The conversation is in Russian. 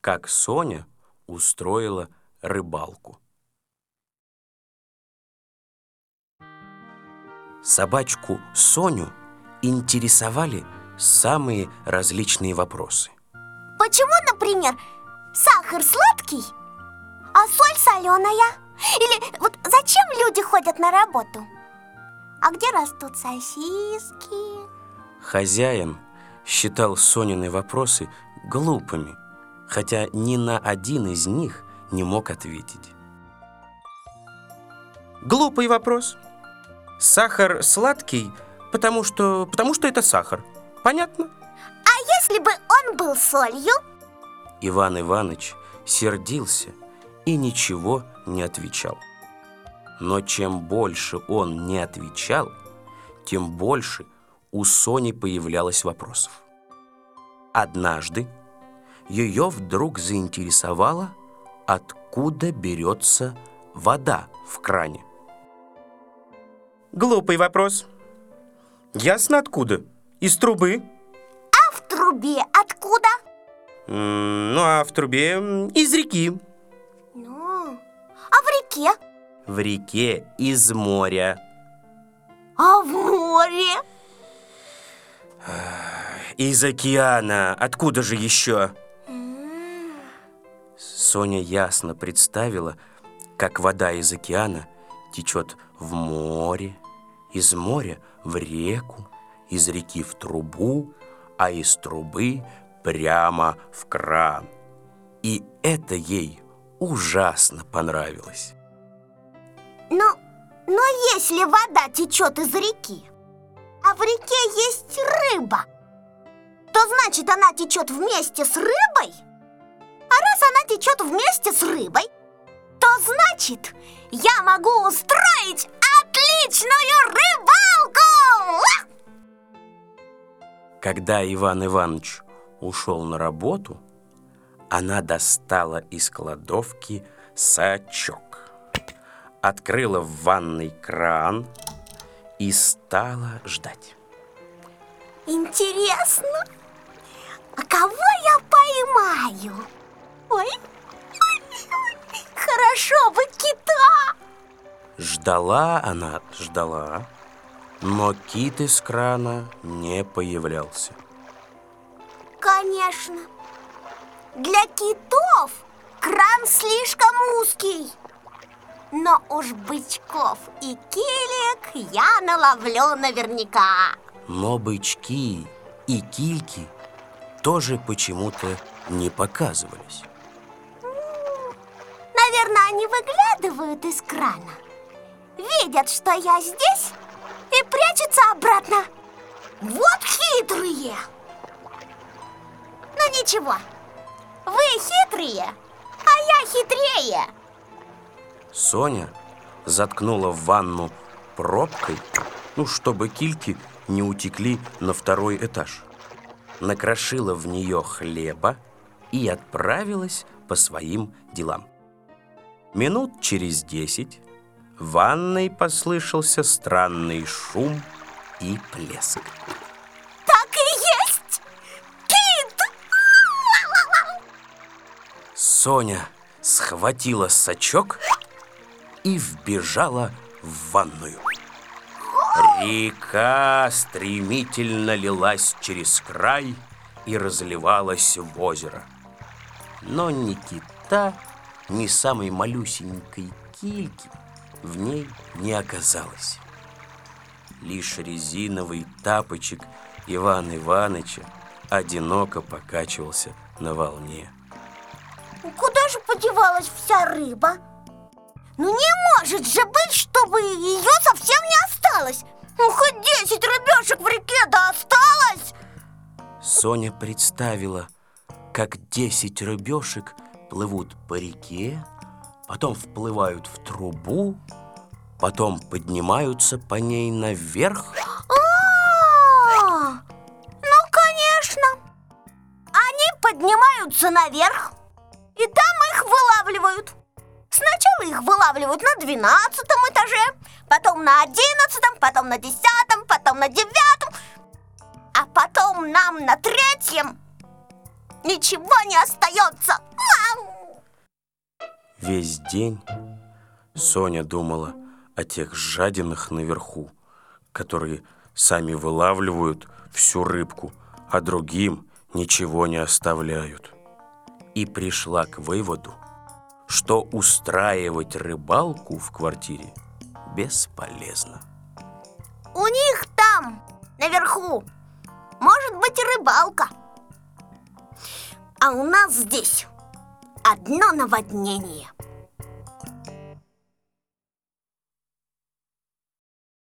как Соня устроила рыбалку. Собачку Соню интересовали самые различные вопросы. Почему, например, сахар сладкий, а соль соленая? Или вот зачем люди ходят на работу? А где растут сосиски? Хозяин считал Сонины вопросы глупыми, хотя ни на один из них не мог ответить. Глупый вопрос. Сахар сладкий, потому что, потому что это сахар. Понятно? А если бы он был солью? Иван Иванович сердился и ничего не отвечал. Но чем больше он не отвечал, тем больше у Сони появлялось вопросов. Однажды ее вдруг заинтересовало, откуда берется вода в кране. Глупый вопрос. Ясно откуда? Из трубы. А в трубе откуда? Ну, а в трубе из реки. Ну, а в реке? В реке из моря. А в море? Из океана. Откуда же еще? Соня ясно представила, как вода из океана течет в море, из моря в реку, из реки в трубу, а из трубы прямо в кран. И это ей ужасно понравилось. Но, но если вода течет из реки, а в реке есть рыба, то значит она течет вместе с рыбой? А раз она течет вместе с рыбой, то значит я могу устроить отличную рыбалку! Когда Иван Иванович ушел на работу, она достала из кладовки сачок, открыла в ванной кран и стала ждать. Интересно, Ждала она, ждала, но кит из крана не появлялся. Конечно, для китов кран слишком узкий. Но уж бычков и килек я наловлю наверняка. Но бычки и кильки тоже почему-то не показывались. Наверное, они выглядывают из крана, видят, что я здесь и прячутся обратно. Вот хитрые! Ну ничего, вы хитрые, а я хитрее. Соня заткнула в ванну пробкой, ну, чтобы кильки не утекли на второй этаж. Накрошила в нее хлеба и отправилась по своим делам. Минут через десять в ванной послышался странный шум и плеск. Так и есть! Кит! Соня схватила сачок и вбежала в ванную. Река стремительно лилась через край и разливалась в озеро. Но ни кита, ни самой малюсенькой кильки в ней не оказалось. Лишь резиновый тапочек Ивана Ивановича одиноко покачивался на волне. Куда же подевалась вся рыба? Ну не может же быть, чтобы ее совсем не осталось Ну хоть десять рыбешек в реке да осталось Соня представила, как десять рыбешек плывут по реке, потом вплывают в трубу, потом поднимаются по ней наверх. А, ну конечно Они поднимаются наверх и там их вылавливают Сначала их вылавливают на двенадцатом этаже, потом на одиннадцатом, потом на десятом, потом на девятом, а потом нам на третьем. Ничего не остается. Весь день Соня думала о тех жадинах наверху, которые сами вылавливают всю рыбку, а другим ничего не оставляют. И пришла к выводу, что устраивать рыбалку в квартире бесполезно. У них там, наверху, может быть рыбалка. А у нас здесь одно наводнение –